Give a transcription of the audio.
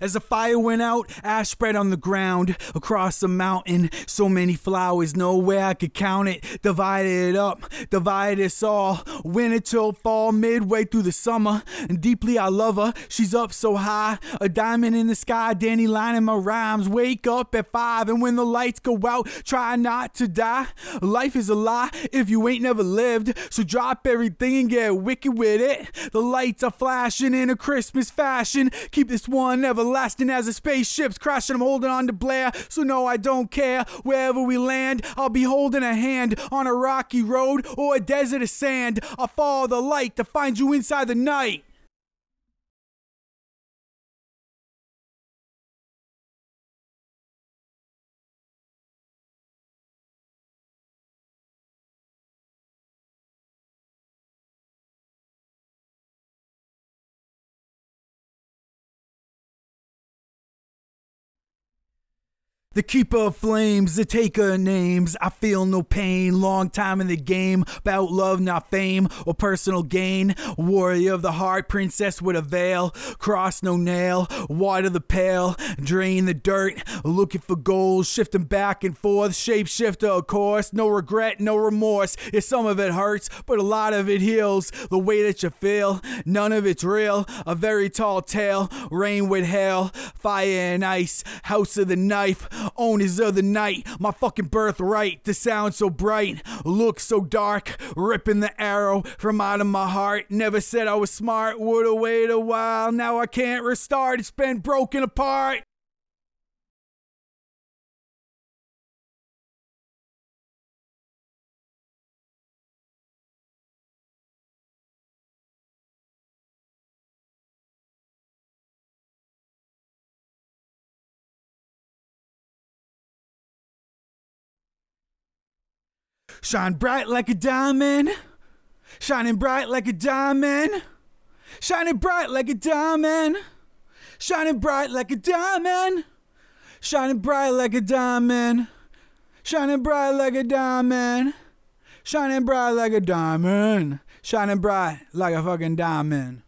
As the fire went out, ash spread on the ground across the mountain. So many flowers, no way I could count it. Divided it up, divided us all. Winter till fall, midway through the summer. And deeply I love her. She's up so high, a diamond in the sky. Danny lining my rhymes. Wake up at five, and when the lights go out, try not to die. Life is a lie if you ain't never lived. So drop everything and get wicked with it. The lights are flashing in a Christmas fashion. Keep this one everlasting as the spaceship's crashing. I'm holding on to Blair, so no, I don't care. Wherever we land, I'll be holding a hand on a rocky road or a desert of sand. I'll follow the light to find you inside the night. The keeper of flames, the taker of names. I feel no pain. Long time in the game. About love, not fame or personal gain. Warrior of the heart, princess with a veil. Cross, no nail. Water the pail. Drain the dirt. Looking for gold. Shifting back and forth. Shapeshifter, of course. No regret, no remorse. Yeah, some of it hurts, but a lot of it heals. The way that you feel. None of it's real. A very tall tale. Rain with hail. Fire and ice. House of the knife owners of the night, my fucking birthright. The sound so bright, look so dark, ripping the arrow from out of my heart. Never said I was smart, would've waited a while. Now I can't restart, it's been broken apart. Shine bright like a diamond. Shining bright like a diamond. Shining bright like a diamond. Shining bright like a diamond. Shining bright like a diamond. Shining bright like a diamond. Shining bright like a diamond. Shining bright like a fucking diamond.